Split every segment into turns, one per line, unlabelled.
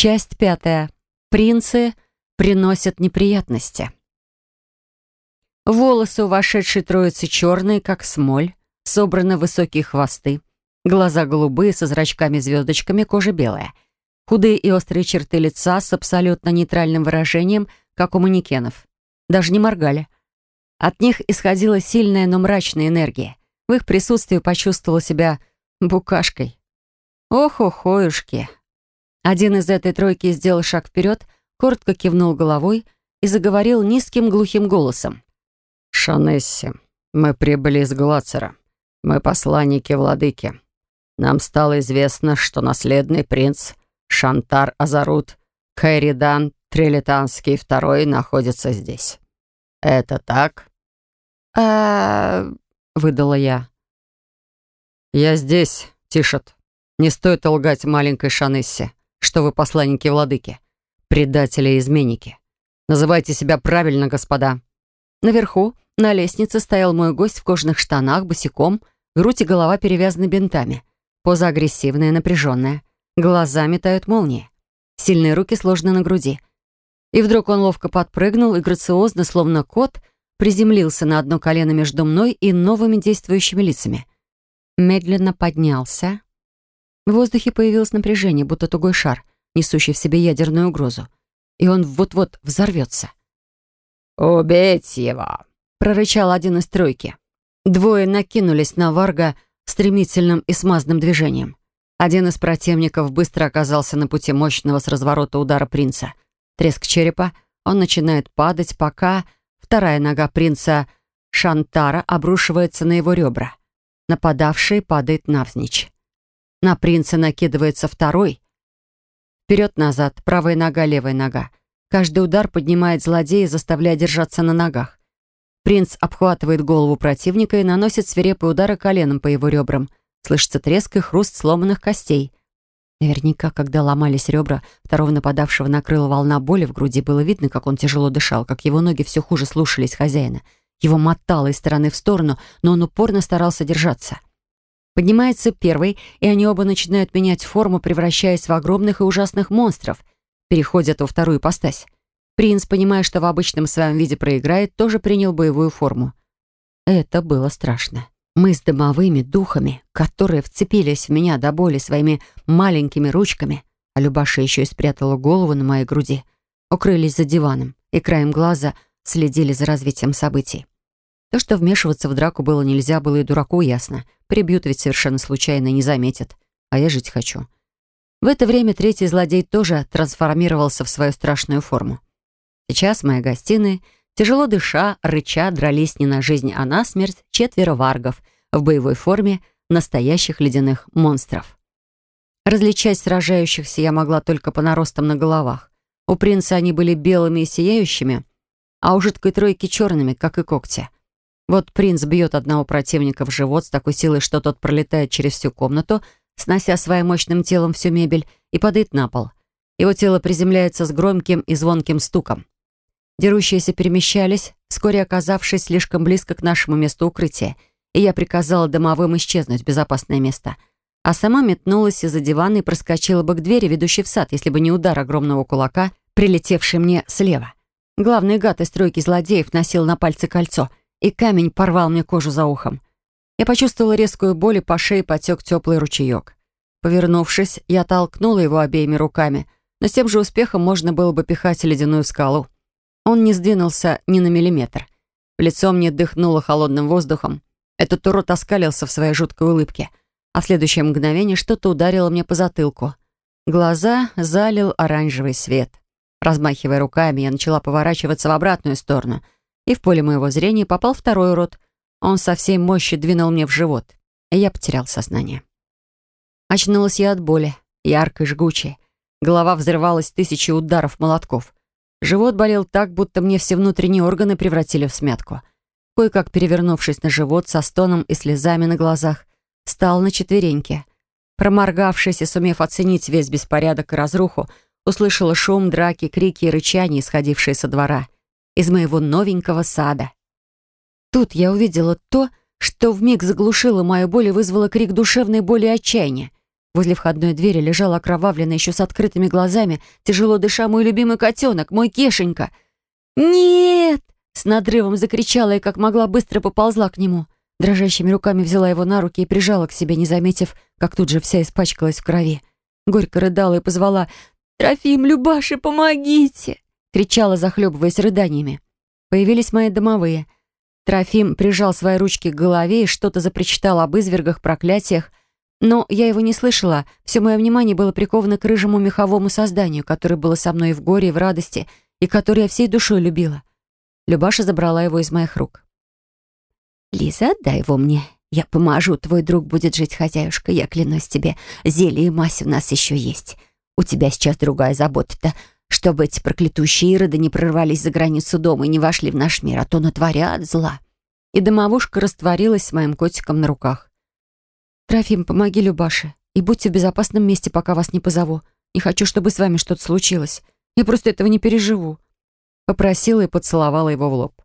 Часть пятая. Принцы приносят неприятности. Волосы у вошедшей троицы черные, как смоль, собраны высокие хвосты, глаза голубые, со зрачками-звездочками, кожа белая. Худые и острые черты лица с абсолютно нейтральным выражением, как у манекенов. Даже не моргали. От них исходила сильная, но мрачная энергия. В их присутствии почувствовала себя букашкой. Ох-охоюшки, один из этой тройки сделал шаг вперед, коротко кивнул головой и заговорил низким глухим голосом.
«Шанесси, мы прибыли из Глацера. Мы посланники владыки. Нам стало известно, что наследный принц Шантар Азарут Кайридан Трилитанский II находится здесь. Это так?»
«А...» — выдала я.
«Я здесь, Тишет. Не стоит лгать маленькой Шанессе что вы посланники владыки, предатели и изменники. Называйте себя правильно, господа».
Наверху, на лестнице, стоял мой гость в кожаных штанах, босиком, грудь и голова перевязаны бинтами. Поза агрессивная, напряженная. Глаза метают молнии. Сильные руки сложены на груди. И вдруг он ловко подпрыгнул и грациозно, словно кот, приземлился на одно колено между мной и новыми действующими лицами. Медленно поднялся, в воздухе появилось напряжение, будто тугой шар, несущий в себе ядерную угрозу. И он вот-вот взорвется.
«Убить его!»
— прорычал один из тройки. Двое накинулись на Варга стремительным и смазным движением. Один из противников быстро оказался на пути мощного с разворота удара принца. Треск черепа, он начинает падать, пока вторая нога принца Шантара обрушивается на его ребра. Нападавший падает навзничь. На принца накидывается второй. Вперед-назад, правая нога, левая нога. Каждый удар поднимает злодея, заставляя держаться на ногах. Принц обхватывает голову противника и наносит свирепые удары коленом по его ребрам. Слышится треск и хруст сломанных костей. Наверняка, когда ломались ребра, второго нападавшего накрыла волна боли в груди, было видно, как он тяжело дышал, как его ноги все хуже слушались хозяина. Его мотало из стороны в сторону, но он упорно старался держаться. Поднимается первый, и они оба начинают менять форму, превращаясь в огромных и ужасных монстров. Переходят во вторую постась. Принц, понимая, что в обычном своем виде проиграет, тоже принял боевую форму. Это было страшно. Мы с домовыми духами, которые вцепились в меня до боли своими маленькими ручками, а Любаша еще и спрятала голову на моей груди, укрылись за диваном и краем глаза следили за развитием событий. То, что вмешиваться в драку было нельзя, было и дураку ясно. Прибьют ведь совершенно случайно и не заметят. А я жить хочу. В это время третий злодей тоже трансформировался в свою страшную форму. Сейчас в моей тяжело дыша, рыча, дрались не на жизнь, а на смерть четверо варгов в боевой форме настоящих ледяных монстров. Различать сражающихся я могла только по наростам на головах. У принца они были белыми и сияющими, а у жидкой тройки черными, как и когти. Вот принц бьет одного противника в живот с такой силой, что тот пролетает через всю комнату, снося своим мощным телом всю мебель, и падает на пол. Его тело приземляется с громким и звонким стуком. Дерущиеся перемещались, вскоре оказавшись слишком близко к нашему месту укрытия, и я приказала домовым исчезнуть в безопасное место. А сама метнулась из-за дивана и проскочила бы к двери, ведущей в сад, если бы не удар огромного кулака, прилетевший мне слева. Главный гад из тройки злодеев носил на пальце кольцо — и камень порвал мне кожу за ухом. Я почувствовала резкую боль, и по шее потек теплый ручеек. Повернувшись, я толкнула его обеими руками, но с тем же успехом можно было бы пихать ледяную скалу. Он не сдвинулся ни на миллиметр. В лицо мне дыхнуло холодным воздухом. Этот урод оскалился в своей жуткой улыбке, а в следующее мгновение что-то ударило мне по затылку. Глаза залил оранжевый свет. Размахивая руками, я начала поворачиваться в обратную сторону — и в поле моего зрения попал второй урод. Он со всей мощи двинул мне в живот, и я потерял сознание. Очнулась я от боли, яркой, жгучей. Голова взрывалась тысячи ударов молотков. Живот болел так, будто мне все внутренние органы превратили в смятку. Кое-как перевернувшись на живот со стоном и слезами на глазах, встал на четвереньки. Проморгавшись и сумев оценить весь беспорядок и разруху, услышала шум, драки, крики и рычания, исходившие со двора — из моего новенького сада. Тут я увидела то, что вмиг заглушило мою боль и вызвало крик душевной боли и отчаяния. Возле входной двери лежал окровавленный еще с открытыми глазами, тяжело дыша мой любимый котенок, мой Кешенька. «Нет!» — с надрывом закричала и как могла быстро поползла к нему. Дрожащими руками взяла его на руки и прижала к себе, не заметив, как тут же вся испачкалась в крови. Горько рыдала и позвала «Трофим, Любаша, помогите!» Кричала, захлебываясь рыданиями. Появились мои домовые. Трофим прижал свои ручки к голове и что-то запричитал об извергах, проклятиях, но я его не слышала, все мое внимание было приковано к рыжему меховому созданию, которое было со мной и в горе, и в радости, и которое я всей душой любила. Любаша забрала его из моих рук. «Лиза, отдай его мне. Я поможу, твой друг будет жить, хозяюшка, я клянусь тебе. Зелье и мазь у нас еще есть. У тебя сейчас другая забота-то, чтобы эти проклятущие ироды не прорвались за границу дома и не вошли в наш мир, а то натворят зла». И домовушка растворилась с моим котиком на руках. «Трофим, помоги Любаше и будьте в безопасном месте, пока вас не позову. Не хочу, чтобы с вами что-то случилось. Я просто этого не переживу». Попросила и поцеловала его в лоб.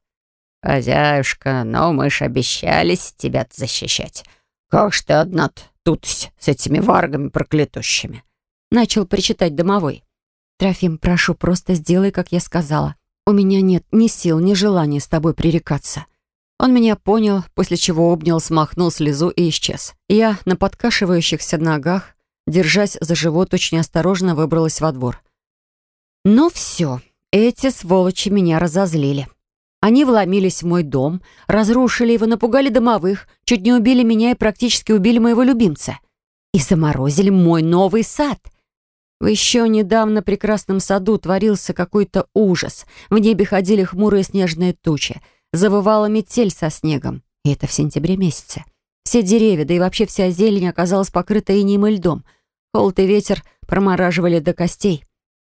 «Хозяюшка, но мы ж обещались тебя защищать. Как ж ты одна тут с этими варгами проклятущими?»
Начал причитать домовой. «Трофим, прошу, просто сделай, как я сказала. У меня нет ни сил, ни желания с тобой пререкаться. Он меня понял, после чего обнял, смахнул слезу и исчез. Я на подкашивающихся ногах, держась за живот, очень осторожно выбралась во двор. Но все, эти сволочи меня разозлили. Они вломились в мой дом, разрушили его, напугали домовых, чуть не убили меня и практически убили моего любимца. И заморозили мой новый сад. В еще недавно прекрасном саду творился какой-то ужас. В небе ходили хмурые снежные тучи завывала метель со снегом. И это в сентябре месяце. Все деревья, да и вообще вся зелень оказалась покрыта инеем и льдом. Холод и ветер промораживали до костей.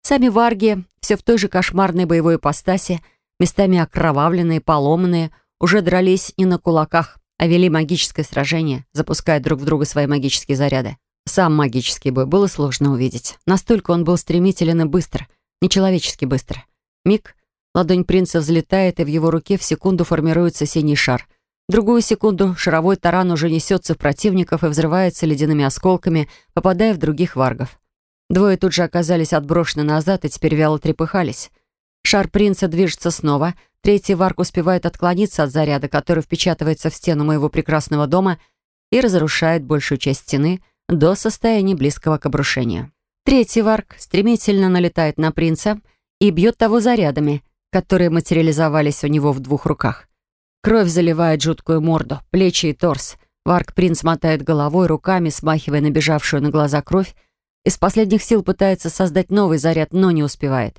Сами варги, все в той же кошмарной боевой ипостаси, местами окровавленные, поломанные, уже дрались не на кулаках, а вели магическое сражение, запуская друг в друга свои магические заряды. Сам магический бой было сложно увидеть. Настолько он был стремителен и быстр, нечеловечески быстро. Миг, Ладонь принца взлетает, и в его руке в секунду формируется синий шар. другую секунду шаровой таран уже несется в противников и взрывается ледяными осколками, попадая в других варгов. Двое тут же оказались отброшены назад и теперь вяло трепыхались. Шар принца движется снова. Третий варг успевает отклониться от заряда, который впечатывается в стену моего прекрасного дома и разрушает большую часть стены до состояния близкого к обрушению. Третий варг стремительно налетает на принца и бьет того зарядами, которые материализовались у него в двух руках. Кровь заливает жуткую морду, плечи и торс. Варк-принц мотает головой, руками смахивая набежавшую на глаза кровь. Из последних сил пытается создать новый заряд, но не успевает.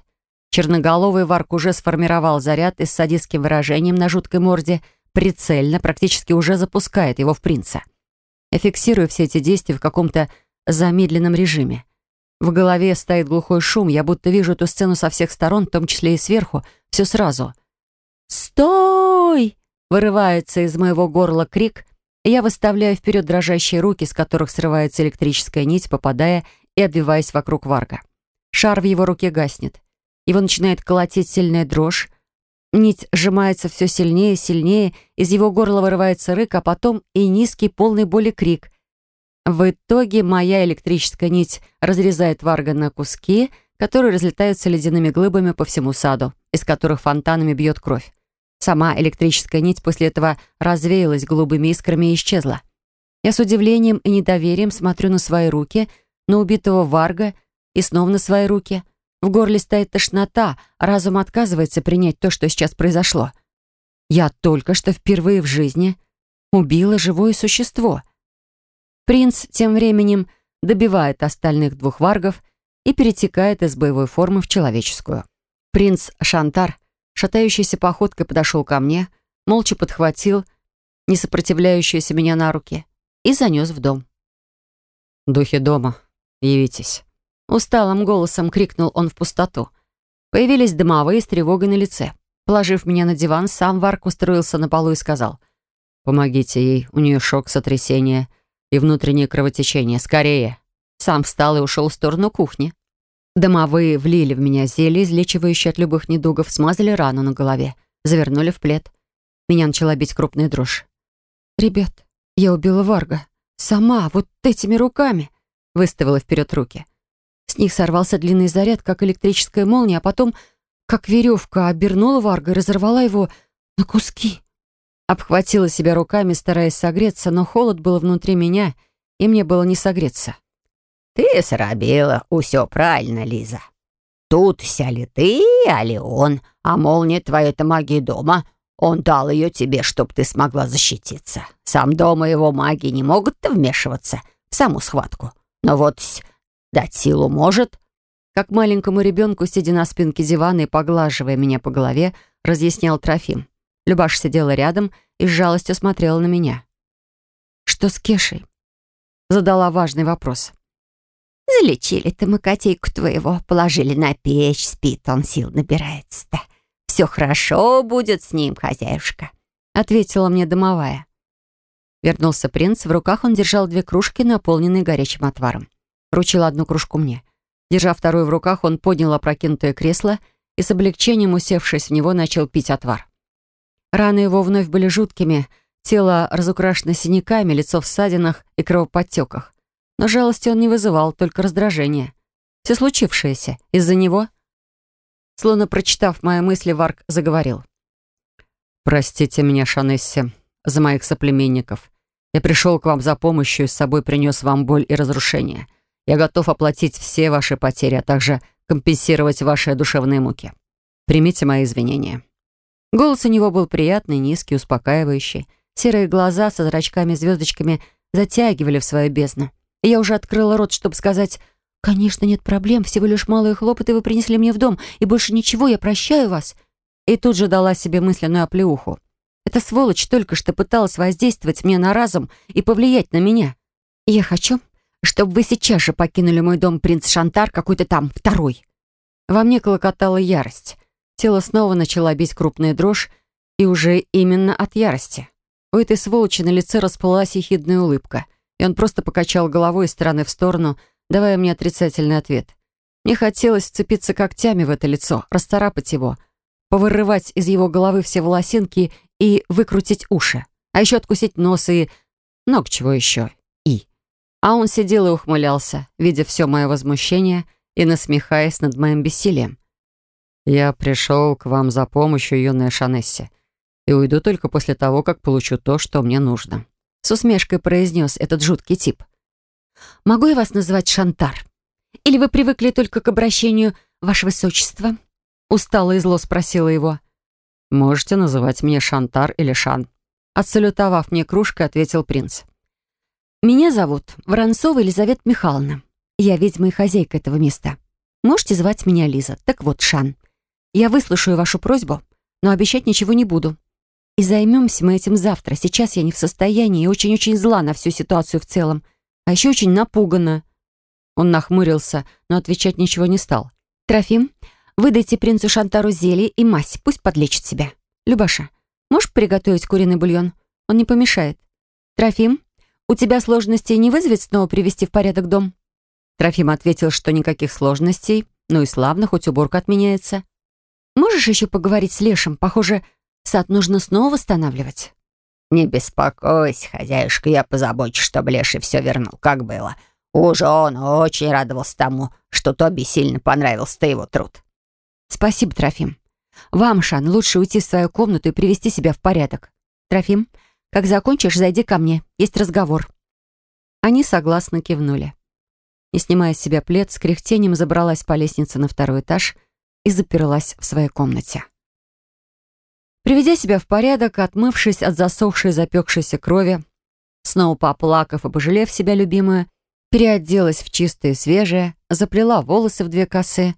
Черноголовый Варк уже сформировал заряд и с садистским выражением на жуткой морде прицельно, практически уже запускает его в принца. Я фиксирую все эти действия в каком-то замедленном режиме. В голове стоит глухой шум, я будто вижу эту сцену со всех сторон, в том числе и сверху, все сразу. «Стой!» — вырывается из моего горла крик, и я выставляю вперед дрожащие руки, с которых срывается электрическая нить, попадая и обвиваясь вокруг Варга. Шар в его руке гаснет. Его начинает колотить сильная дрожь. Нить сжимается все сильнее и сильнее, из его горла вырывается рык, а потом и низкий, полный боли крик — в итоге моя электрическая нить разрезает Варга на куски, которые разлетаются ледяными глыбами по всему саду, из которых фонтанами бьет кровь. Сама электрическая нить после этого развеялась голубыми искрами и исчезла. Я с удивлением и недоверием смотрю на свои руки, на убитого Варга и снова на свои руки. В горле стоит тошнота, разум отказывается принять то, что сейчас произошло. Я только что впервые в жизни убила живое существо — Принц тем временем добивает остальных двух варгов и перетекает из боевой формы в человеческую. Принц Шантар, шатающейся походкой, подошел ко мне, молча подхватил не сопротивляющуюся меня на руки и занес в дом.
«Духи дома, явитесь!»
Усталым голосом крикнул он в пустоту. Появились дымовые с тревогой на лице. Положив меня на диван, сам Варк устроился на полу и сказал.
«Помогите ей, у нее шок, сотрясение и внутреннее кровотечение. Скорее!» Сам встал и ушел в сторону кухни. Домовые влили в меня зелье, излечивающее от любых недугов, смазали рану на голове, завернули в плед. Меня начала бить крупная дрожь. «Ребят, я убила Варга. Сама, вот этими руками!»
выставила вперед руки. С них сорвался длинный заряд, как электрическая молния, а потом, как веревка, обернула Варга и разорвала его на куски. Обхватила себя руками, стараясь согреться, но холод был внутри меня, и мне было не согреться.
«Ты срабила усё правильно, Лиза. Тут вся ли ты, а ли он, а молния твоя — это магия дома. Он дал ее тебе, чтоб ты смогла защититься. Сам дома его маги не могут-то вмешиваться в саму схватку. Но вот дать силу может».
Как маленькому ребенку, сидя на спинке дивана и поглаживая меня по голове, разъяснял Трофим. Любаш сидела рядом и с жалостью смотрела на меня. «Что с Кешей?» Задала важный вопрос.
«Залечили-то мы котейку твоего, положили на печь, спит, он сил набирается-то. Все хорошо будет с ним, хозяюшка», —
ответила мне домовая. Вернулся принц, в руках он держал две кружки, наполненные горячим отваром. Вручил одну кружку мне. Держа вторую в руках, он поднял опрокинутое кресло и с облегчением, усевшись в него, начал пить отвар. Раны его вновь были жуткими, тело разукрашено синяками, лицо в ссадинах и кровоподтеках. Но жалости он не вызывал, только раздражение. Все случившееся из-за него. Словно прочитав мои мысли, Варк заговорил. «Простите меня, Шанесси, за моих соплеменников. Я пришел к вам за помощью и с собой принес вам боль и разрушение. Я готов оплатить все ваши потери, а также компенсировать ваши душевные муки. Примите мои извинения». Голос у него был приятный, низкий, успокаивающий. Серые глаза со зрачками-звездочками затягивали в свою бездну. Я уже открыла рот, чтобы сказать «Конечно, нет проблем, всего лишь малые хлопоты вы принесли мне в дом, и больше ничего, я прощаю вас». И тут же дала себе мысленную оплеуху. Эта сволочь только что пыталась воздействовать мне на разум и повлиять на меня. я хочу, чтобы вы сейчас же покинули мой дом, принц Шантар, какой-то там, второй. Во мне клокотала ярость. Тело снова начало бить крупная дрожь, и уже именно от ярости. У этой сволочи на лице расплылась ехидная улыбка — и он просто покачал головой из стороны в сторону, давая мне отрицательный ответ. Мне хотелось вцепиться когтями в это лицо, расцарапать его, повырывать из его головы все волосинки и выкрутить уши, а еще откусить нос и... много чего еще. А он сидел и ухмылялся, видя все мое возмущение и насмехаясь над моим бессилием. «Я пришел к вам за помощью, юная Шанесси, и уйду только после того, как получу то, что мне нужно. С усмешкой произнес этот жуткий тип. «Могу я вас называть Шантар? Или вы привыкли только к обращению «Ваше Высочество»?» Устало и зло спросила его. «Можете называть меня Шантар или Шан». Отсалютовав мне кружкой, ответил принц. «Меня зовут Воронцова Елизавета Михайловна. Я ведьма и хозяйка этого места. Можете звать меня Лиза. Так вот, Шан, я выслушаю вашу просьбу, но обещать ничего не буду. И займемся мы этим завтра. Сейчас я не в состоянии и очень-очень зла на всю ситуацию в целом. А еще очень напугана. Он нахмурился, но отвечать ничего не стал. «Трофим, выдайте принцу Шантару зелье и мазь, пусть подлечит себя. Любаша, можешь приготовить куриный бульон? Он не помешает. Трофим, у тебя сложностей не вызовет снова привести в порядок дом?» Трофим ответил, что никаких сложностей, ну и славно, хоть уборка отменяется. «Можешь еще поговорить с Лешем? Похоже, Сад нужно снова восстанавливать.
«Не беспокойся, хозяюшка, я позабочусь, чтобы Леший все вернул, как было. Уже он очень радовался тому, что Тоби сильно понравился его труд».
«Спасибо, Трофим. Вам, Шан, лучше уйти в свою комнату и привести себя в порядок. Трофим, как закончишь, зайди ко мне. Есть разговор». Они согласно кивнули. Не снимая с себя плед, с кряхтением забралась по лестнице на второй этаж и заперлась в своей комнате. Приведя себя в порядок, отмывшись от засохшей запекшейся крови, снова поплакав и пожалев себя любимую, переоделась в чистое и свежее, заплела волосы в две косы,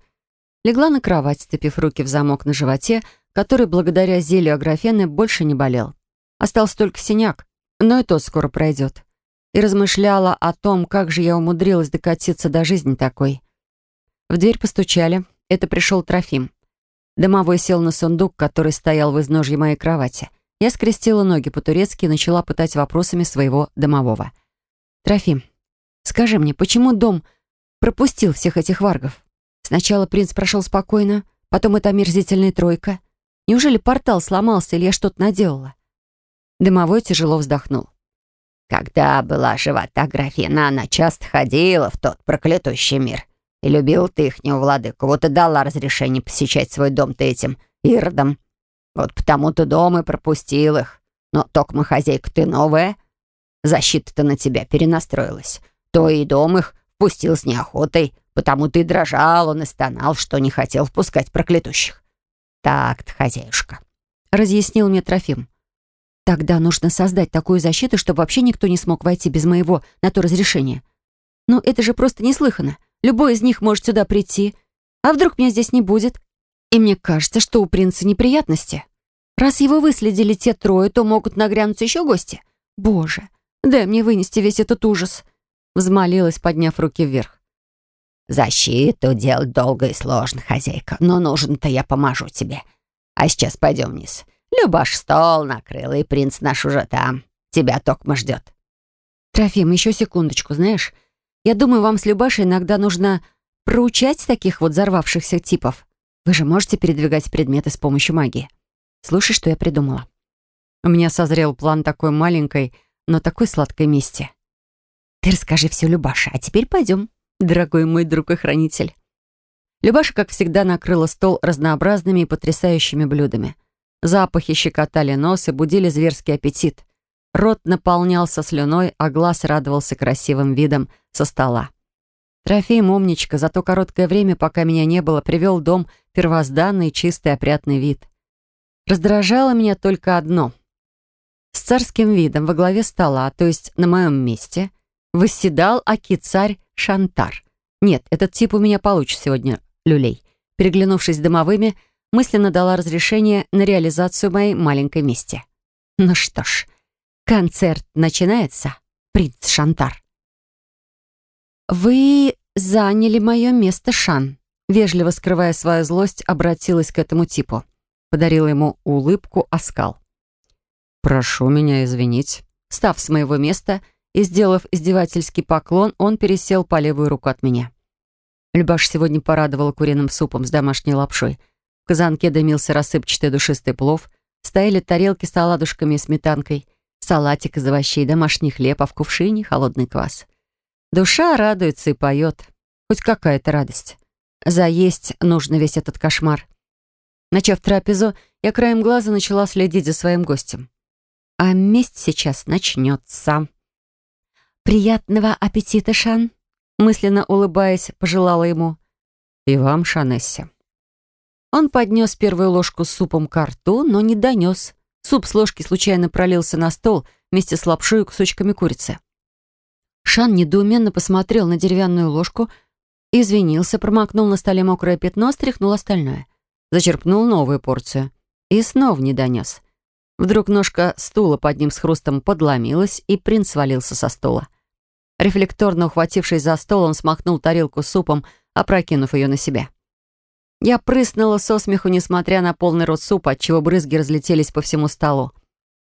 легла на кровать, степив руки в замок на животе, который благодаря зелью аграфены больше не болел. Остался только синяк, но и тот скоро пройдет. И размышляла о том, как же я умудрилась докатиться до жизни такой. В дверь постучали. Это пришел Трофим. Домовой сел на сундук, который стоял в изножье моей кровати. Я скрестила ноги по-турецки и начала пытать вопросами своего домового. «Трофим, скажи мне, почему дом пропустил всех этих варгов? Сначала принц прошел спокойно, потом эта омерзительная тройка. Неужели портал сломался или я что-то наделала?» Домовой тяжело вздохнул.
Когда была жива та графина, она часто ходила в тот проклятущий мир. И любил ты ихнего владыку. Вот и дала разрешение посещать свой дом ты этим иродом. Вот потому-то дом и пропустил их. Но токма хозяйка ты новая. Защита-то на тебя перенастроилась. То и дом их впустил с неохотой, потому ты дрожал, он и стонал, что не хотел впускать проклятущих. Так-то, хозяюшка.
Разъяснил мне Трофим. Тогда нужно создать такую защиту, чтобы вообще никто не смог войти без моего на то разрешения. Но это же просто неслыханно. Любой из них может сюда прийти. А вдруг меня здесь не будет? И мне кажется, что у принца неприятности. Раз его выследили те трое, то могут нагрянуться еще гости. Боже, дай мне вынести весь этот ужас. Взмолилась, подняв руки вверх.
«Защиту делать долго и сложно, хозяйка, но нужен-то я поможу тебе. А сейчас пойдем вниз. Любаш стол накрыла, и принц наш уже там. Тебя токмо ждет».
«Трофим, еще секундочку, знаешь, я думаю, вам с Любашей иногда нужно проучать таких вот взорвавшихся типов. Вы же можете передвигать предметы с помощью магии. Слушай, что я придумала. У меня созрел план такой маленькой, но такой сладкой мести. Ты расскажи все Любаше, а теперь пойдем, дорогой мой друг и хранитель. Любаша, как всегда, накрыла стол разнообразными и потрясающими блюдами. Запахи щекотали нос и будили зверский аппетит. Рот наполнялся слюной, а глаз радовался красивым видом со стола. Трофей умничка, за то короткое время, пока меня не было, привел дом первозданный, чистый, опрятный вид. Раздражало меня только одно. С царским видом во главе стола, то есть на моем месте, восседал аки-царь Шантар. Нет, этот тип у меня получит сегодня, люлей. Переглянувшись с домовыми, мысленно дала разрешение на реализацию моей маленькой мести. Ну что ж, концерт начинается, принц Шантар. «Вы заняли мое место, Шан», вежливо скрывая свою злость, обратилась к этому типу. Подарила ему улыбку, оскал.
«Прошу меня извинить».
Став с моего места и сделав издевательский поклон, он пересел по левую руку от меня. Любаш сегодня порадовала куриным супом с домашней лапшой. Казанке дымился рассыпчатый душистый плов, стояли тарелки с оладушками и сметанкой, салатик из овощей, домашний хлеб, а в кувшине холодный квас. Душа радуется и поет. Хоть какая-то радость. Заесть нужно весь этот кошмар. Начав трапезу, я краем глаза начала следить за своим гостем. А месть сейчас начнется. «Приятного аппетита, Шан!» Мысленно улыбаясь, пожелала ему.
«И вам, Шанесси».
Он поднес первую ложку с супом к рту, но не донес. Суп с ложки случайно пролился на стол вместе с лапшой и кусочками курицы. Шан недоуменно посмотрел на деревянную ложку, извинился, промокнул на столе мокрое пятно, стряхнул остальное. Зачерпнул новую порцию. И снова не донес. Вдруг ножка стула под ним с хрустом подломилась, и принц свалился со стола. Рефлекторно ухватившись за стол, он смахнул тарелку с супом, опрокинув ее на себя. Я прыснула со смеху, несмотря на полный рот супа, отчего брызги разлетелись по всему столу.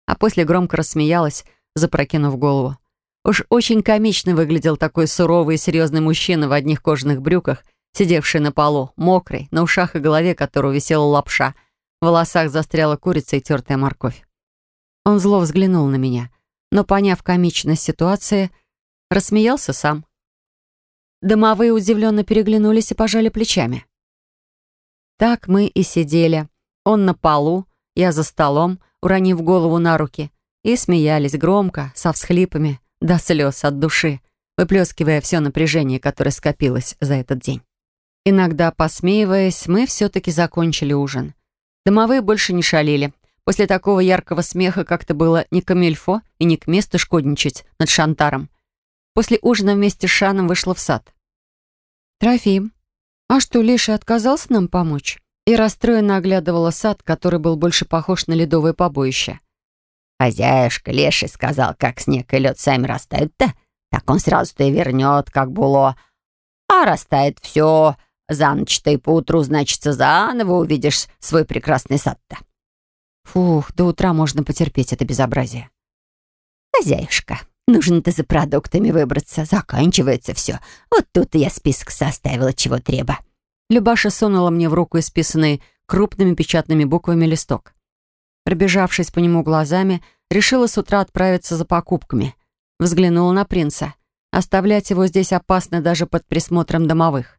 А после громко рассмеялась, запрокинув голову. Уж очень комично выглядел такой суровый и серьезный мужчина в одних кожаных брюках, сидевший на полу, мокрый, на ушах и голове которого висела лапша. В волосах застряла курица и тертая морковь. Он зло взглянул на меня, но, поняв комичность ситуации, рассмеялся сам. Домовые удивленно переглянулись и пожали плечами. Так мы и сидели. Он на полу, я за столом, уронив голову на руки, и смеялись громко, со всхлипами, до слез от души, выплескивая все напряжение, которое скопилось за этот день. Иногда, посмеиваясь, мы все-таки закончили ужин. Домовые больше не шалили. После такого яркого смеха как-то было не камильфо и не к месту шкодничать над Шантаром. После ужина вместе с Шаном вышла в сад. «Трофим, а что, Леша отказался нам помочь?» И расстроенно оглядывала сад, который был больше похож на ледовое побоище.
Хозяюшка Леший сказал, как снег и лед сами растают-то, так он сразу-то и вернет, как было. А растает все, за ночь-то и поутру, значит, заново увидишь свой прекрасный сад-то.
Фух, до утра можно потерпеть это безобразие.
Хозяюшка, нужно-то за продуктами выбраться, заканчивается все. Вот тут я список составила, чего треба.
Любаша сунула мне в руку исписанный крупными печатными буквами листок. Пробежавшись по нему глазами, решила с утра отправиться за покупками. Взглянула на принца. Оставлять его здесь опасно даже под присмотром домовых.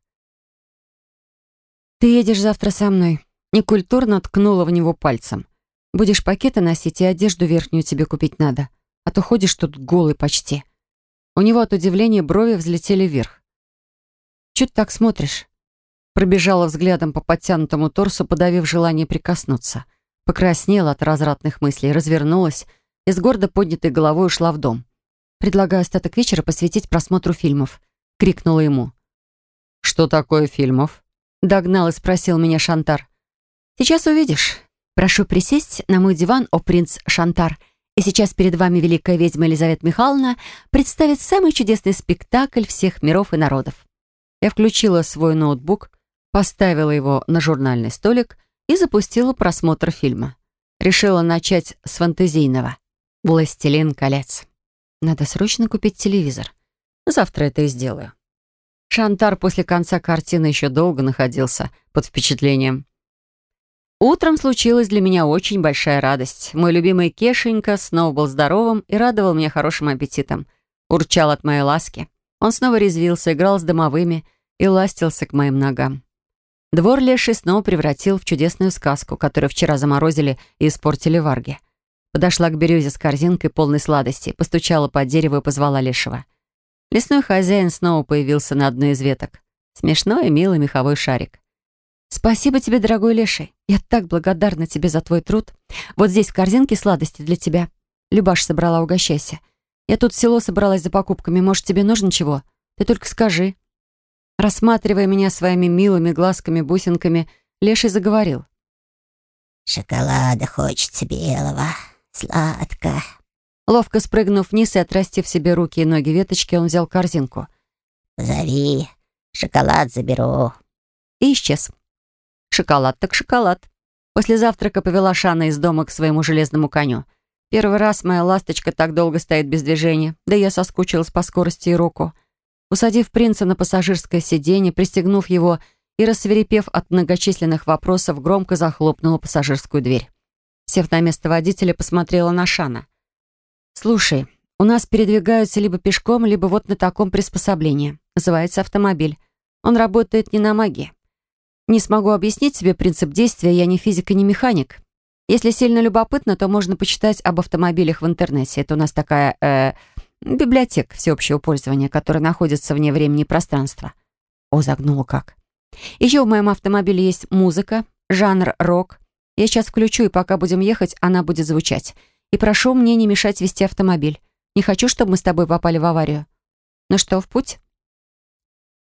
«Ты едешь завтра со мной». Некультурно ткнула в него пальцем. «Будешь пакеты носить и одежду верхнюю тебе купить надо. А то ходишь тут голый почти». У него от удивления брови взлетели вверх. «Чё ты так смотришь?» Пробежала взглядом по подтянутому торсу, подавив желание прикоснуться. Покраснела от развратных мыслей, развернулась и с гордо поднятой головой ушла в дом. «Предлагаю остаток вечера посвятить просмотру фильмов», — крикнула ему.
«Что такое фильмов?»
— догнал и спросил меня Шантар. «Сейчас увидишь. Прошу присесть на мой диван, о принц Шантар. И сейчас перед вами великая ведьма Елизавета Михайловна представит самый чудесный спектакль всех миров и народов». Я включила свой ноутбук, поставила его на журнальный столик и запустила просмотр фильма. Решила начать с фантазийного «Властелин колец». Надо срочно купить телевизор. Завтра это и сделаю. Шантар после конца картины еще долго находился под впечатлением. Утром случилась для меня очень большая радость. Мой любимый Кешенька снова был здоровым и радовал меня хорошим аппетитом. Урчал от моей ласки. Он снова резвился, играл с домовыми и ластился к моим ногам. Двор леший снова превратил в чудесную сказку, которую вчера заморозили и испортили варги. Подошла к березе с корзинкой полной сладости, постучала по дереву и позвала Лешего. Лесной хозяин снова появился на одной из веток. Смешной и милый меховой шарик. «Спасибо тебе, дорогой Леший. Я так благодарна тебе за твой труд. Вот здесь в корзинке сладости для тебя. Любаш собрала, угощайся. Я тут в село собралась за покупками. Может, тебе нужно чего? Ты только скажи». Рассматривая меня своими милыми глазками-бусинками, Леший заговорил.
«Шоколада хочется белого, Сладко.
Ловко спрыгнув вниз и отрастив себе руки и ноги веточки, он взял корзинку.
«Зови, шоколад заберу».
И исчез. Шоколад так шоколад. После завтрака повела Шана из дома к своему железному коню. Первый раз моя ласточка так долго стоит без движения, да я соскучилась по скорости и руку. Усадив принца на пассажирское сиденье, пристегнув его и рассверепев от многочисленных вопросов, громко захлопнула пассажирскую дверь. Сев на место водителя, посмотрела на Шана. «Слушай, у нас передвигаются либо пешком, либо вот на таком приспособлении. Называется автомобиль. Он работает не на магии. Не смогу объяснить себе принцип действия, я не физик и не механик. Если сильно любопытно, то можно почитать об автомобилях в интернете. Это у нас такая э, библиотека всеобщего пользования, которая находится вне времени и пространства. О, загнула как. Еще в моем автомобиле есть музыка, жанр рок, я сейчас включу, и пока будем ехать, она будет звучать. И прошу мне не мешать вести автомобиль. Не хочу, чтобы мы с тобой попали в аварию. Ну что, в путь?»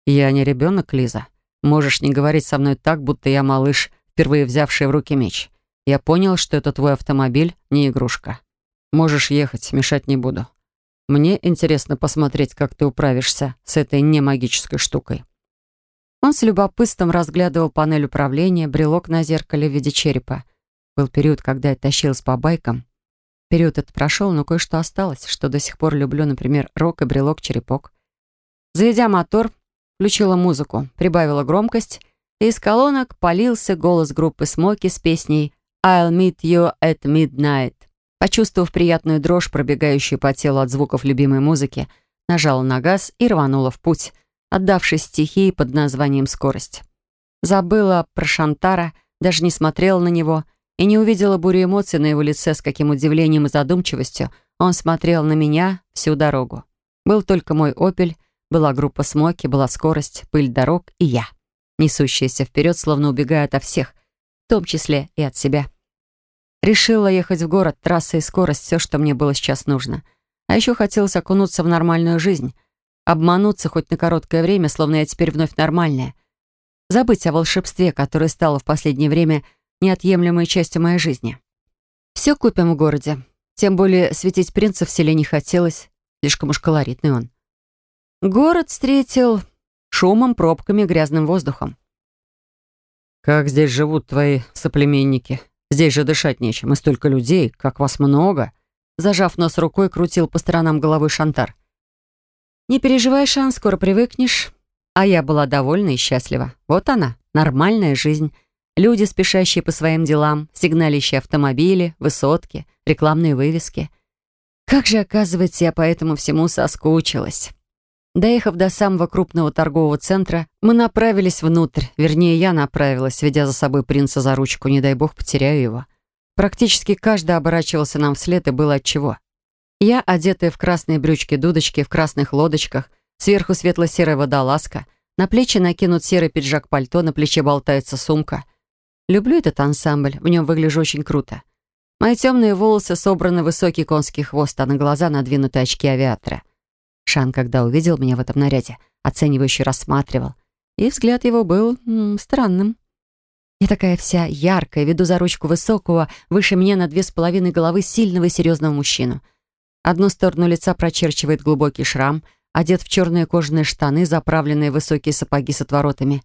«Я не ребенок, Лиза. Можешь не говорить со мной так, будто я малыш, впервые взявший в руки меч. Я понял, что это твой автомобиль, не игрушка. Можешь ехать, мешать не буду. Мне интересно посмотреть, как ты управишься с этой немагической штукой».
Он с любопытством разглядывал панель управления, брелок на зеркале в виде черепа. Был период, когда я тащилась по байкам. Период этот прошел, но кое-что осталось, что до сих пор люблю, например, рок и брелок-черепок. Заведя мотор, включила музыку, прибавила громкость, и из колонок полился голос группы «Смоки» с песней «I'll meet you at midnight». Почувствовав приятную дрожь, пробегающую по телу от звуков любимой музыки, нажала на газ и рванула в путь — отдавшись стихии под названием «Скорость». Забыла про Шантара, даже не смотрела на него и не увидела бурю эмоций на его лице, с каким удивлением и задумчивостью он смотрел на меня всю дорогу. Был только мой «Опель», была группа «Смоки», была скорость, пыль дорог и я, несущаяся вперед, словно убегая ото всех, в том числе и от себя. Решила ехать в город, трасса и скорость — все, что мне было сейчас нужно. А еще хотелось окунуться в нормальную жизнь — Обмануться хоть на короткое время, словно я теперь вновь нормальная. Забыть о волшебстве, которое стало в последнее время неотъемлемой частью моей жизни. Все купим в городе. Тем более светить принца в селе не хотелось. Слишком уж колоритный он. Город встретил шумом, пробками, грязным воздухом.
«Как здесь живут твои соплеменники? Здесь же дышать нечем, и столько людей, как вас много!»
Зажав нос рукой, крутил по сторонам головой Шантар. «Не переживай, Шан, скоро привыкнешь». А я была довольна и счастлива. Вот она, нормальная жизнь. Люди, спешащие по своим делам, сигналищие автомобили, высотки, рекламные вывески. Как же, оказывается, я по этому всему соскучилась. Доехав до самого крупного торгового центра, мы направились внутрь. Вернее, я направилась, ведя за собой принца за ручку. Не дай бог, потеряю его. Практически каждый оборачивался нам вслед, и было отчего. Я, одетая в красные брючки-дудочки, в красных лодочках, сверху светло-серая водолазка, на плечи накинут серый пиджак-пальто, на плече болтается сумка. Люблю этот ансамбль, в нем выгляжу очень круто. Мои темные волосы собраны в высокий конский хвост, а на глаза надвинуты очки авиатора. Шан, когда увидел меня в этом наряде, оценивающе рассматривал. И взгляд его был м, странным. Я такая вся яркая, веду за ручку высокого, выше меня на две с половиной головы сильного и серьезного мужчину. Одну сторону лица прочерчивает глубокий шрам, одет в черные кожаные штаны, заправленные высокие сапоги с отворотами.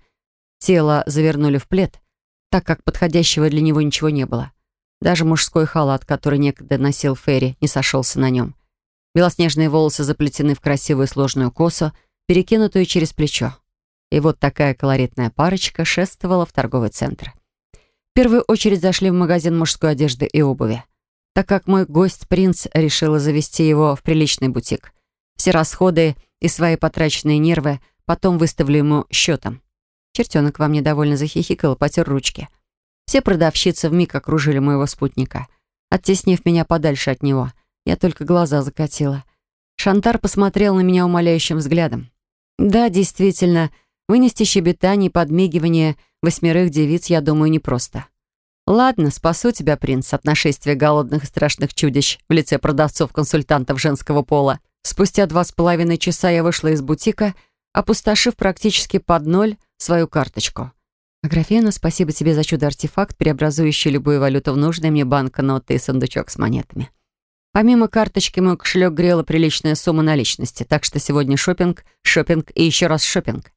Тело завернули в плед, так как подходящего для него ничего не было. Даже мужской халат, который некогда носил Ферри, не сошелся на нем. Белоснежные волосы заплетены в красивую сложную косу, перекинутую через плечо. И вот такая колоритная парочка шествовала в торговый центр. В первую очередь зашли в магазин мужской одежды и обуви. Так как мой гость-принц решила завести его в приличный бутик. Все расходы и свои потраченные нервы потом выставлю ему счетом. Чертенок во мне довольно захихикал и потер ручки. Все продавщицы вмиг окружили моего спутника. Оттеснив меня подальше от него, я только глаза закатила. Шантар посмотрел на меня умоляющим взглядом. Да, действительно, вынести щебетание и подмигивание восьмерых девиц, я думаю, непросто. Ладно, спасу тебя, принц, от нашествия голодных и страшных чудищ в лице продавцов-консультантов женского пола. Спустя два с половиной часа я вышла из бутика, опустошив практически под ноль свою карточку. Аграфена, спасибо тебе за чудо-артефакт, преобразующий любую валюту в нужные мне банкноты и сундучок с монетами. Помимо карточки, мой кошелек грела приличная сумма наличности, так что сегодня шопинг, шопинг и еще раз шопинг.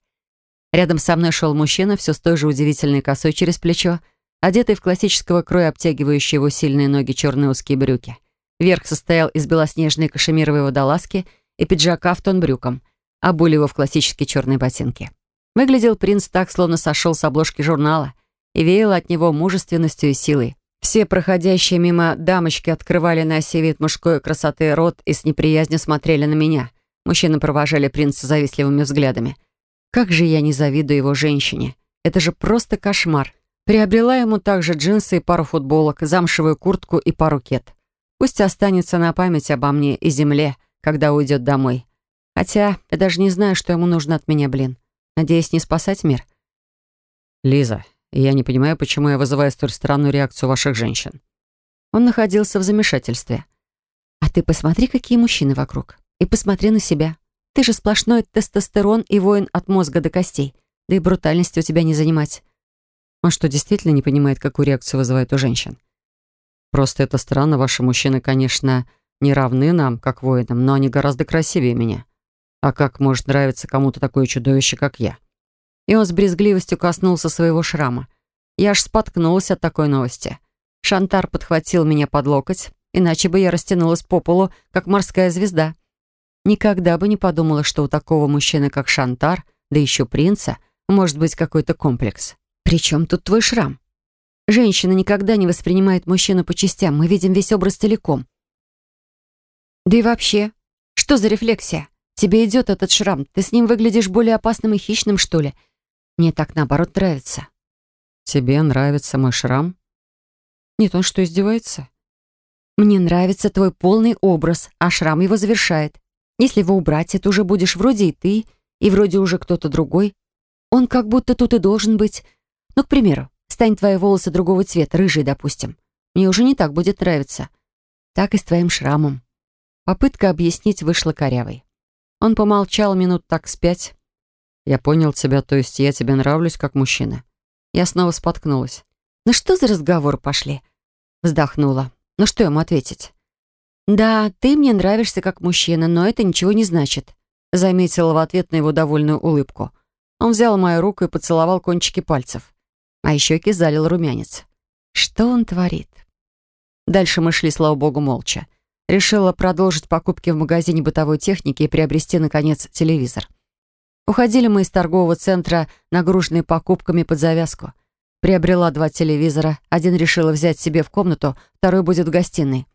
Рядом со мной шел мужчина, все с той же удивительной косой через плечо, одетый в классического кроя, обтягивающие его сильные ноги черные узкие брюки. Верх состоял из белоснежной кашемировой водолазки и пиджака в тон брюкам, а обули его в классические черные ботинки. Выглядел принц так, словно сошел с обложки журнала, и веяло от него мужественностью и силой. Все проходящие мимо дамочки открывали на оси вид мужской красоты рот и с неприязнью смотрели на меня. Мужчины провожали принца завистливыми взглядами. Как же я не завидую его женщине. Это же просто кошмар. Приобрела ему также джинсы и пару футболок, замшевую куртку и пару кет. Пусть останется на память обо мне и земле, когда уйдет домой. Хотя я даже не знаю, что ему нужно от меня, блин. Надеюсь, не спасать мир.
Лиза, я не понимаю, почему я вызываю столь странную реакцию ваших женщин.
Он находился в замешательстве. А ты посмотри, какие мужчины вокруг. И посмотри на себя. Ты же сплошной тестостерон и воин от мозга до костей. Да и брутальности у тебя не занимать.
Он что, действительно не понимает, какую реакцию вызывает у женщин? Просто это странно, ваши мужчины, конечно, не равны нам, как воинам, но они гораздо красивее меня. А как может нравиться кому-то такое чудовище, как я?
И он с брезгливостью коснулся своего шрама. Я аж споткнулась от такой новости. Шантар подхватил меня под локоть, иначе бы я растянулась по полу, как морская звезда. Никогда бы не подумала, что у такого мужчины, как Шантар, да еще принца, может быть какой-то комплекс. Причем тут твой шрам? Женщина никогда не воспринимает мужчину по частям, мы видим весь образ целиком. Да и вообще, что за рефлексия? Тебе идет этот шрам. Ты с ним выглядишь более опасным и хищным, что ли? Мне так, наоборот, нравится».
«Тебе нравится мой шрам?»
«Нет, он что, издевается?» «Мне нравится твой полный образ, а шрам его завершает. Если его убрать, это уже будешь вроде и ты, и вроде уже кто-то другой. Он как будто тут и должен быть. Ну, к примеру, стань твои волосы другого цвета, рыжие, допустим. Мне уже не так будет нравиться. Так и с твоим шрамом». Попытка объяснить вышла корявой. Он помолчал минут так с пять.
«Я понял тебя, то есть я тебе нравлюсь как мужчина».
Я снова споткнулась. «Ну что за разговор пошли?» Вздохнула. «Ну что ему ответить?» «Да, ты мне нравишься как мужчина, но это ничего не значит», заметила в ответ на его довольную улыбку. Он взял мою руку и поцеловал кончики пальцев. А щеки залил румянец. Что он творит? Дальше мы шли, слава богу, молча. Решила продолжить покупки в магазине бытовой техники и приобрести, наконец, телевизор. Уходили мы из торгового центра, нагруженные покупками под завязку. Приобрела два телевизора. Один решила взять себе в комнату, второй будет в гостиной.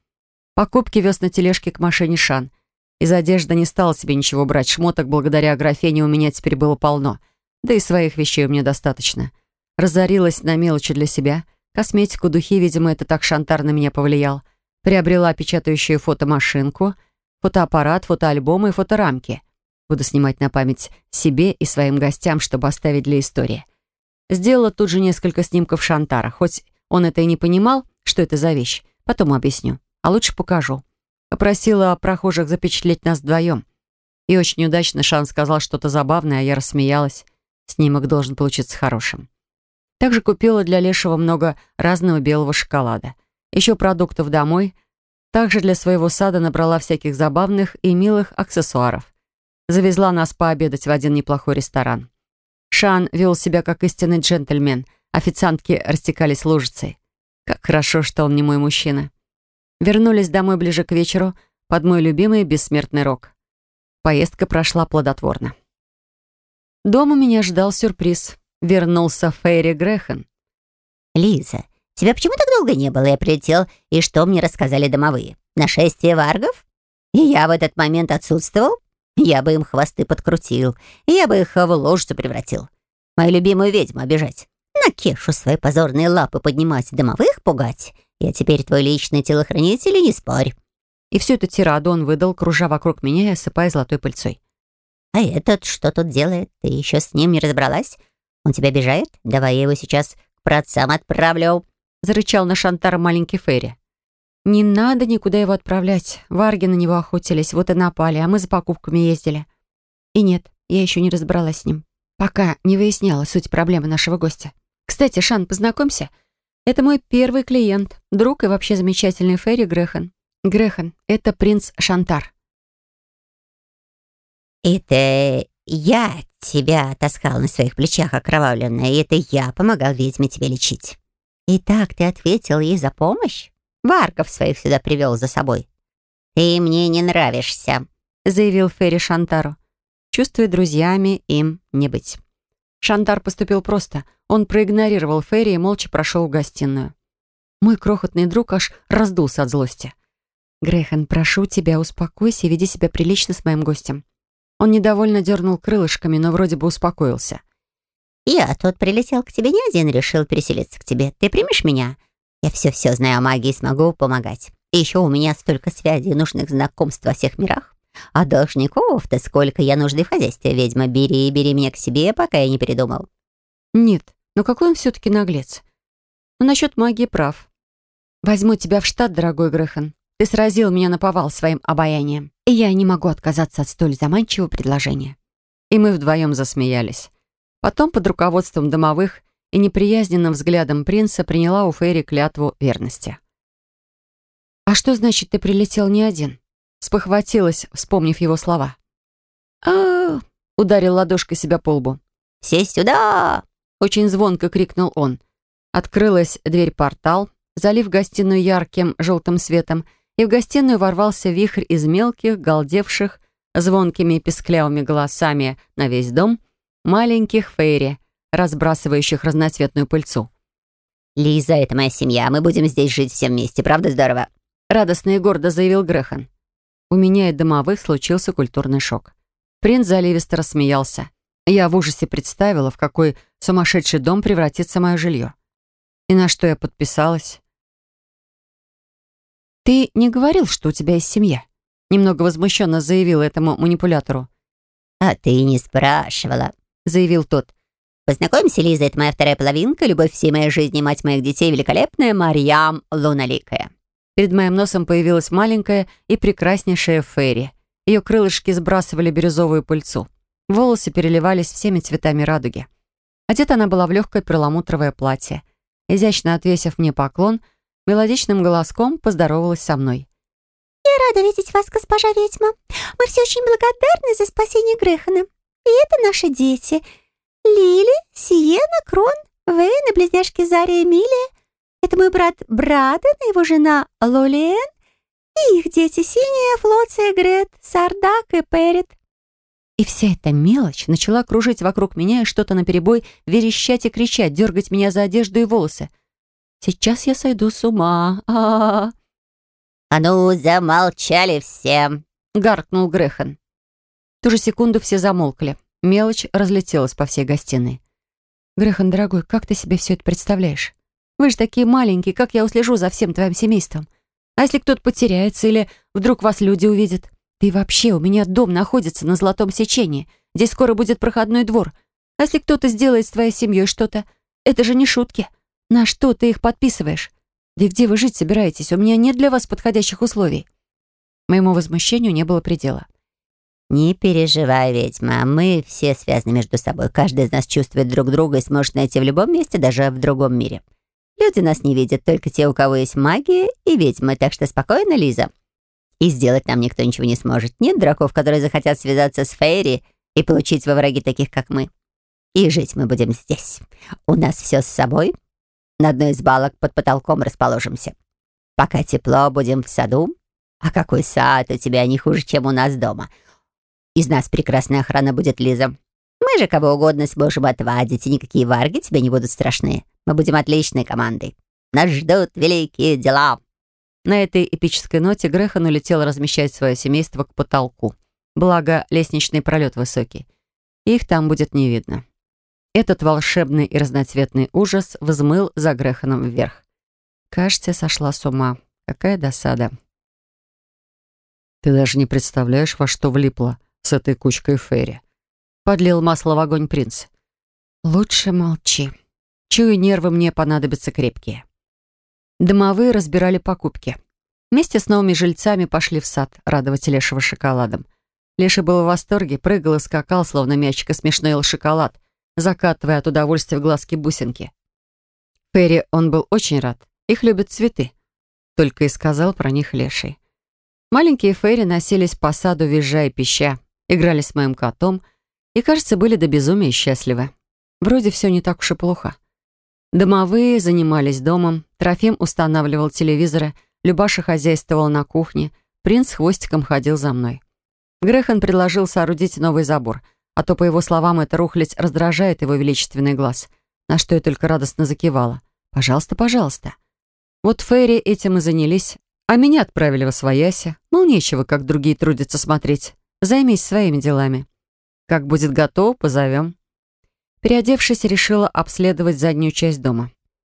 Покупки вез на тележке к машине Шан. Из одежды не стала себе ничего брать. Шмоток благодаря графене у меня теперь было полно. Да и своих вещей у меня достаточно. Разорилась на мелочи для себя. Косметику, духи, видимо, это так шантар на меня повлиял. Приобрела печатающую фотомашинку, фотоаппарат, фотоальбомы и фоторамки. Буду снимать на память себе и своим гостям, чтобы оставить для истории. Сделала тут же несколько снимков Шантара. Хоть он это и не понимал, что это за вещь. Потом объясню. А лучше покажу. Попросила прохожих запечатлеть нас вдвоем. И очень удачно Шан сказал что-то забавное, а я рассмеялась. Снимок должен получиться хорошим. Также купила для Лешего много разного белого шоколада. Еще продуктов домой. Также для своего сада набрала всяких забавных и милых аксессуаров. Завезла нас пообедать в один неплохой ресторан. Шан вел себя как истинный джентльмен. Официантки растекались лужицей. Как хорошо, что он не мой мужчина. Вернулись домой ближе к вечеру под мой любимый бессмертный рок. Поездка прошла плодотворно. Дома меня ждал сюрприз. Вернулся Фейри Грехан.
«Лиза, тебя почему так долго не было? Я прилетел, и что мне рассказали домовые? Нашествие варгов? И я в этот момент отсутствовал? Я бы им хвосты подкрутил, и я бы их в ложцу превратил. Мою любимую ведьму обижать. На Кешу свои позорные лапы поднимать, домовых пугать. Я теперь твой личный телохранитель, и не спорь».
И всю эту тираду он выдал, кружа вокруг меня и осыпая золотой пыльцой.
«А этот что тут делает? Ты еще с ним не разобралась? Он тебя обижает? Давай я его сейчас к праотцам отправлю!»
Зарычал на Шантара маленький Ферри. «Не надо никуда его отправлять. Варги на него охотились, вот и напали, а мы за покупками ездили. И нет, я еще не разобралась с ним. Пока не выясняла суть проблемы нашего гостя. Кстати, Шан, познакомься. Это мой первый клиент, друг и вообще замечательный Ферри Грехан. Грехан — это принц Шантар.
«Это я тебя таскал на своих плечах окровавленная, и это я помогал ведьме тебе лечить. И так ты ответил ей за помощь? Варков своих сюда привел за собой. Ты мне не нравишься», —
заявил Ферри Шантару. Чувствуя друзьями, им не быть. Шантар поступил просто. Он проигнорировал Ферри и молча прошел в гостиную. Мой крохотный друг аж раздулся от злости. «Грехан, прошу тебя, успокойся и веди себя прилично с моим гостем». Он недовольно дернул крылышками, но вроде бы успокоился.
«Я тут прилетел к тебе не один, решил переселиться к тебе. Ты примешь меня? Я все-все знаю о магии и смогу помогать. И еще у меня столько связей и нужных знакомств во всех мирах. А должников-то сколько я нужды в хозяйстве, ведьма, бери и бери меня к себе, пока я не передумал».
«Нет, но какой он все-таки наглец. Но насчет магии прав. Возьму тебя в штат, дорогой Грехан. Ты сразил меня на повал своим обаянием, и я не могу отказаться от столь заманчивого предложения». И мы вдвоем засмеялись. Потом под руководством домовых и неприязненным взглядом принца приняла у Фейри клятву верности. «А что значит, ты прилетел не один?» Спохватилась, вспомнив его слова. а ударил ладошкой себя по лбу.
«Все сюда!» — очень звонко крикнул он.
Открылась дверь-портал, залив гостиную ярким желтым светом, и в гостиную ворвался вихрь из мелких, галдевших, звонкими песклявыми голосами на весь дом, маленьких фейри, разбрасывающих разноцветную пыльцу.
«Лиза, это моя семья, мы будем здесь жить все вместе, правда здорово?»
Радостно и гордо заявил Грехан. У меня и домовых случился культурный шок. Принц заливисто рассмеялся. Я в ужасе представила, в какой сумасшедший дом превратится мое жилье. И на что я подписалась. «Ты не говорил, что у тебя есть семья?» Немного возмущенно заявил этому манипулятору.
«А ты не спрашивала», — заявил тот. «Познакомься, Лиза, это моя вторая половинка, любовь всей моей жизни, мать моих детей, великолепная Марьям Луналикая».
Перед моим носом появилась маленькая и прекраснейшая Ферри. Ее крылышки сбрасывали бирюзовую пыльцу. Волосы переливались всеми цветами радуги. Одета она была в легкое перламутровое платье. Изящно отвесив мне поклон, мелодичным голоском поздоровалась со мной.
«Я рада видеть вас, госпожа ведьма. Мы все очень благодарны за спасение Грехана. И это наши дети. Лили, Сиена, Крон, Вейн и близняшки Заря и Эмилия. Это мой брат Браден и его жена Лолиен, и их дети Синяя, Флоция, Грет, Сардак и Перед.
И вся эта мелочь начала кружить вокруг меня и что-то наперебой верещать и кричать, дергать меня за одежду и волосы. Сейчас я сойду с ума. А -а -а.
«А ну, замолчали все!»
— гаркнул Грехан. В ту же секунду все замолкли. Мелочь разлетелась по всей гостиной. «Грехан, дорогой, как ты себе все это представляешь? Вы же такие маленькие, как я услежу за всем твоим семейством? А если кто-то потеряется или вдруг вас люди увидят? Да и вообще, у меня дом находится на Золотом Сечении. Здесь скоро будет проходной двор. А если кто-то сделает с твоей семьей что-то? Это же не шутки. На что ты их подписываешь? Да и где вы жить собираетесь? У меня нет для вас подходящих условий». Моему возмущению не было предела.
«Не переживай, ведьма, мы все связаны между собой. Каждый из нас чувствует друг друга и сможет найти в любом месте, даже в другом мире. Люди нас не видят, только те, у кого есть магия и ведьмы, так что спокойно, Лиза. И сделать нам никто ничего не сможет. Нет драков, которые захотят связаться с Фейри и получить во враги таких, как мы. И жить мы будем здесь. У нас все с собой. На одной из балок под потолком расположимся. Пока тепло, будем в саду. А какой сад у тебя не хуже, чем у нас дома. Из нас прекрасная охрана будет Лиза. Мы же кого угодно сможем отвадить, и никакие варги тебе не будут страшны. Мы будем отличной командой. Нас ждут великие дела».
На этой эпической ноте Грехан улетел размещать свое семейство к потолку. Благо, лестничный пролет высокий. Их там будет не видно. Этот волшебный и разноцветный ужас взмыл за Греханом вверх. Кажется, сошла с ума. Какая досада.
«Ты даже не представляешь, во что влипла», с этой кучкой Ферри.
Подлил масло в огонь принц. Лучше молчи. Чую, нервы мне понадобятся крепкие. Домовые разбирали покупки. Вместе с новыми жильцами пошли в сад радовать Лешего шоколадом. Леша был в восторге, прыгал и скакал, словно мячик, и смешно ел шоколад, закатывая от удовольствия в глазки бусинки. Ферри он был очень рад. Их любят цветы. Только и сказал про них Леший. Маленькие Ферри носились по саду, визжа и пища играли с моим котом и, кажется, были до безумия счастливы. Вроде все не так уж и плохо. Домовые занимались домом, Трофим устанавливал телевизоры, Любаша хозяйствовала на кухне, принц хвостиком ходил за мной. Грехан предложил соорудить новый забор, а то, по его словам, эта рухлядь раздражает его величественный глаз, на что я только радостно закивала. «Пожалуйста, пожалуйста». Вот Фейри этим и занялись, а меня отправили во свояси. Мол, нечего, как другие трудятся смотреть. Займись своими делами. Как будет готов, позовем». Переодевшись, решила обследовать заднюю часть дома.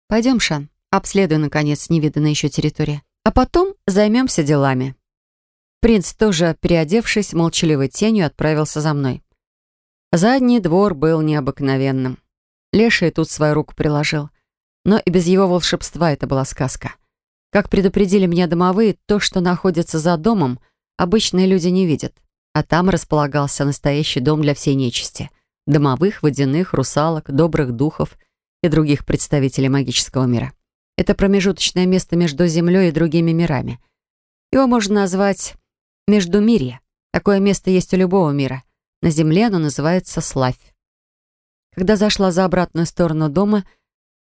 «Пойдем, Шан, обследуй, наконец, невиданную еще территорию. А потом займемся делами». Принц, тоже переодевшись, молчаливой тенью отправился за мной. Задний двор был необыкновенным. Леший тут свою руку приложил. Но и без его волшебства это была сказка. Как предупредили меня домовые, то, что находится за домом, обычные люди не видят. А там располагался настоящий дом для всей нечисти. Домовых, водяных, русалок, добрых духов и других представителей магического мира. Это промежуточное место между Землей и другими мирами. Его можно назвать Междумирье. Такое место есть у любого мира. На Земле оно называется Славь. Когда зашла за обратную сторону дома,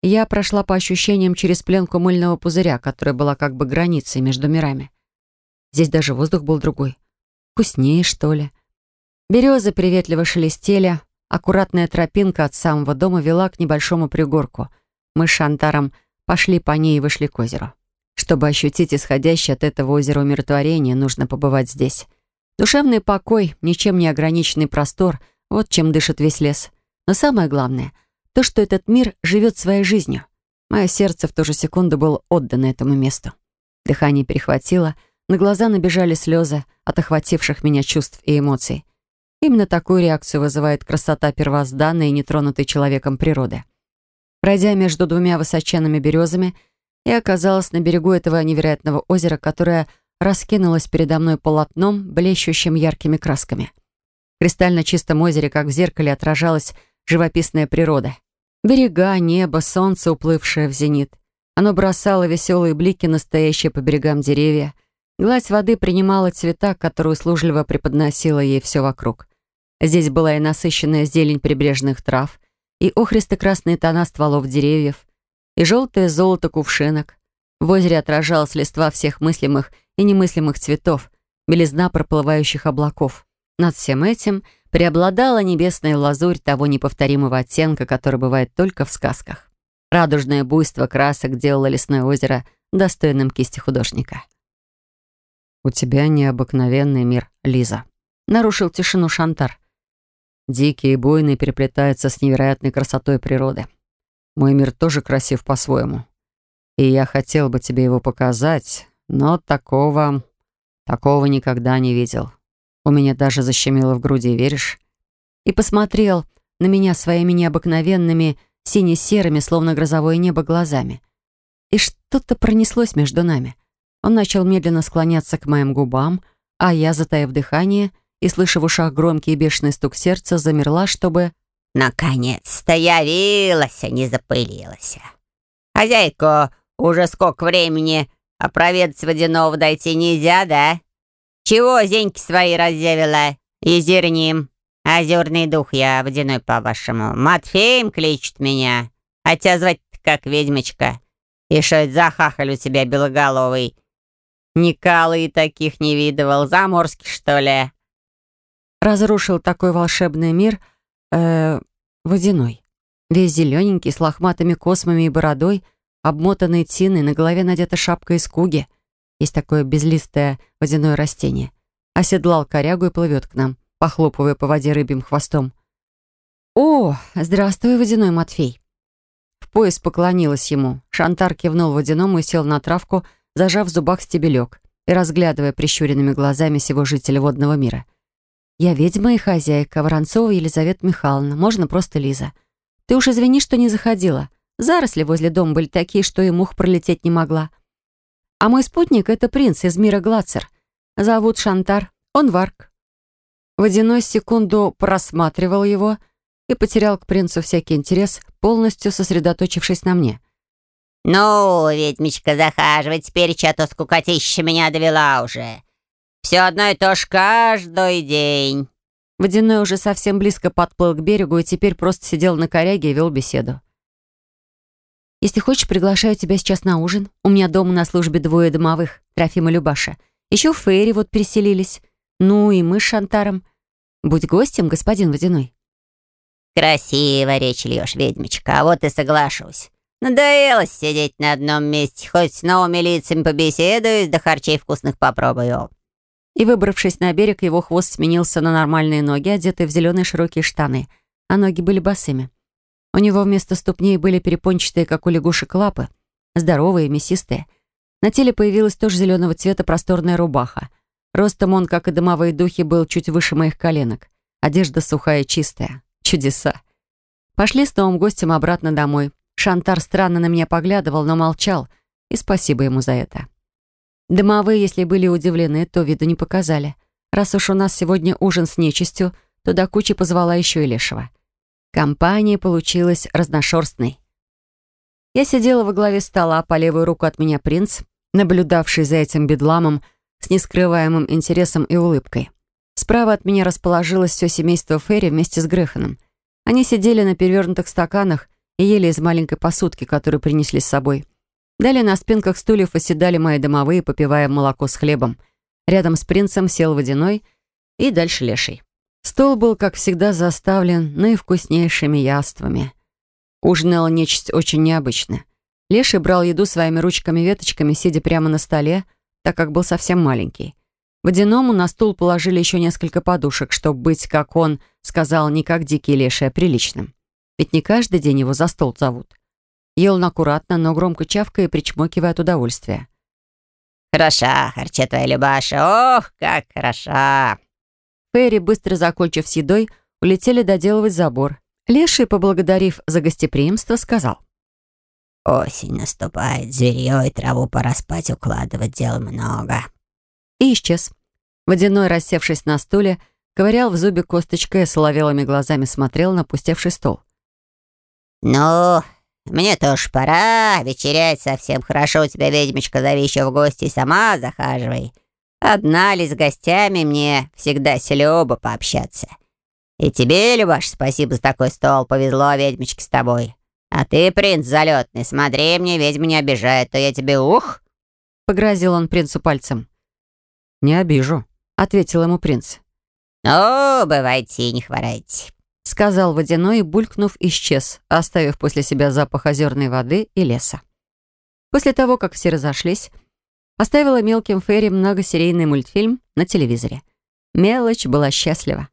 я прошла по ощущениям через пленку мыльного пузыря, которая была как бы границей между мирами. Здесь даже воздух был другой. Вкуснее, что ли. Березы приветливо шелестели, аккуратная тропинка от самого дома вела к небольшому пригорку. Мы с Шантаром пошли по ней и вышли к озеру. Чтобы ощутить исходящее от этого озера умиротворение, нужно побывать здесь. Душевный покой, ничем не ограниченный простор — вот чем дышит весь лес. Но самое главное — то, что этот мир живет своей жизнью. Мое сердце в ту же секунду было отдано этому месту. Дыхание перехватило — на глаза набежали слезы от охвативших меня чувств и эмоций. Именно такую реакцию вызывает красота первозданной и нетронутой человеком природы. Пройдя между двумя высоченными березами, я оказалась на берегу этого невероятного озера, которое раскинулось передо мной полотном, блещущим яркими красками. В кристально чистом озере, как в зеркале, отражалась живописная природа. Берега, небо, солнце, уплывшее в зенит. Оно бросало веселые блики, настоящие по берегам деревья, Гладь воды принимала цвета, которые услужливо преподносила ей все вокруг. Здесь была и насыщенная зелень прибрежных трав, и охристо-красные тона стволов деревьев, и желтое золото кувшинок. В озере отражалась листва всех мыслимых и немыслимых цветов, белизна проплывающих облаков. Над всем этим преобладала небесная лазурь того неповторимого оттенка, который бывает только в сказках. Радужное буйство красок делало лесное озеро достойным кисти художника. «У тебя необыкновенный мир, Лиза», — нарушил тишину Шантар. «Дикий и буйный переплетается с невероятной красотой природы. Мой мир тоже красив по-своему. И я хотел бы тебе его показать, но такого... такого никогда не видел. У меня даже защемило в груди, веришь?» И посмотрел на меня своими необыкновенными сине-серыми, словно грозовое небо, глазами. И что-то пронеслось между нами. Он начал медленно склоняться к моим губам, а я, затаив дыхание и слыша в ушах громкий и бешеный стук сердца, замерла, чтобы...
«Наконец-то явилась, а не запылилась. Хозяйка, уже сколько времени, а проведать водяного дойти нельзя, да? Чего зеньки свои разъявила? Изерним. Озерный дух я, водяной по-вашему. Матфеем кличут меня. А тебя звать как ведьмочка. И что это за хахаль у тебя белоголовый? Никалы и таких не видывал. Заморский, что ли?»
Разрушил такой волшебный мир, э, водяной. Весь зелененький, с лохматыми космами и бородой, обмотанный тиной, на голове надета шапка из куги. Есть такое безлистое водяное растение. Оседлал корягу и плывет к нам, похлопывая по воде рыбьим хвостом. «О, здравствуй, водяной Матфей!» В пояс поклонилась ему. Шантар кивнул водяному и сел на травку, зажав в зубах стебелек и разглядывая прищуренными глазами всего жителя водного мира. «Я ведьма и хозяйка, Воронцова Елизавета Михайловна, можно просто Лиза. Ты уж извини, что не заходила. Заросли возле дома были такие, что и мух пролететь не могла. А мой спутник — это принц из мира Глацер. Зовут Шантар, он Варк». Водяной секунду просматривал его и потерял к принцу всякий интерес, полностью сосредоточившись на мне —
«Ну, ведьмичка, захаживай теперь, а то скукотища меня довела уже. Все одно и то ж каждый день».
Водяной уже совсем близко подплыл к берегу и теперь просто сидел на коряге и вел беседу. «Если хочешь, приглашаю тебя сейчас на ужин. У меня дома на службе двое домовых, Трофим и Любаша. Еще в Фейре вот переселились. Ну и мы с Шантаром. Будь гостем, господин Водяной».
«Красиво речь льешь, ведьмичка, а вот и соглашусь. Надоело сидеть на одном месте, хоть с новыми лицами побеседую, да харчей вкусных попробую».
И, выбравшись на берег, его хвост сменился на нормальные ноги, одетые в зеленые широкие штаны, а ноги были босыми. У него вместо ступней были перепончатые, как у лягушек, лапы, здоровые, мясистые. На теле появилась тоже зеленого цвета просторная рубаха. Ростом он, как и домовые духи, был чуть выше моих коленок. Одежда сухая и чистая. Чудеса. Пошли с новым гостем обратно домой. Шантар странно на меня поглядывал, но молчал, и спасибо ему за это. Домовые, если были удивлены, то виду не показали. Раз уж у нас сегодня ужин с нечистью, то до кучи позвала еще и Лешего. Компания получилась разношерстной. Я сидела во главе стола, по левую руку от меня принц, наблюдавший за этим бедламом с нескрываемым интересом и улыбкой. Справа от меня расположилось все семейство Ферри вместе с Греханом. Они сидели на перевернутых стаканах и ели из маленькой посудки, которую принесли с собой. Далее на спинках стульев оседали мои домовые, попивая молоко с хлебом. Рядом с принцем сел водяной и дальше леший. Стол был, как всегда, заставлен наивкуснейшими яствами. Ужинала нечисть очень необычно. Леший брал еду своими ручками-веточками, сидя прямо на столе, так как был совсем маленький. Водяному на стул положили еще несколько подушек, чтобы быть, как он сказал, не как дикий леший, а приличным. Ведь не каждый день его за стол зовут. Ел он аккуратно, но громко чавкая и причмокивая от удовольствия.
«Хороша, твоя Любаша, ох, как хороша!»
Ферри, быстро закончив с едой, улетели доделывать забор. Леший, поблагодарив за гостеприимство, сказал.
«Осень наступает, зверье и траву пора спать укладывать, дел много».
И исчез. Водяной, рассевшись на стуле, ковырял в зубе косточкой и соловелыми глазами смотрел на пустевший стол.
«Ну, мне тоже пора. Вечерять совсем хорошо у тебя, ведьмочка. Зови еще в гости и сама захаживай. Одна ли с гостями мне всегда селёба пообщаться. И тебе, Любаш, спасибо за такой стол. Повезло, ведьмочке, с тобой. А ты, принц залетный, смотри, мне ведьма не обижает, то я тебе ух!»
Погрозил он принцу пальцем. «Не обижу», — ответил ему принц.
«Ну, бывайте, не хворайте.
— сказал водяной и, булькнув, исчез, оставив после себя запах озерной воды и леса. После того, как все разошлись, Оставила мелким Ферри многосерийный мультфильм на телевизоре. Мелочь была счастлива.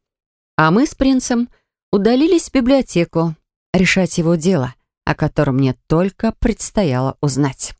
А мы с принцем удалились в библиотеку решать его дело, о котором мне только предстояло узнать.